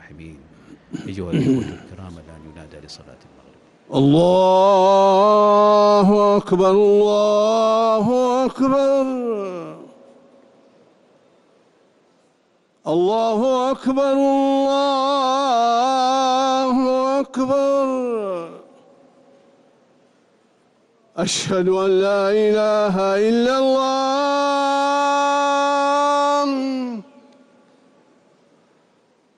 الراحمين. أيها الإخوة الكرام الآن ينادى لصلاة المغرب. الله أكبر الله أكبر. الله أكبر الله أكبر. أشهد أن لا إله إلا الله.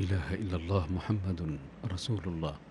الله الا إله الله محمد رسول الله.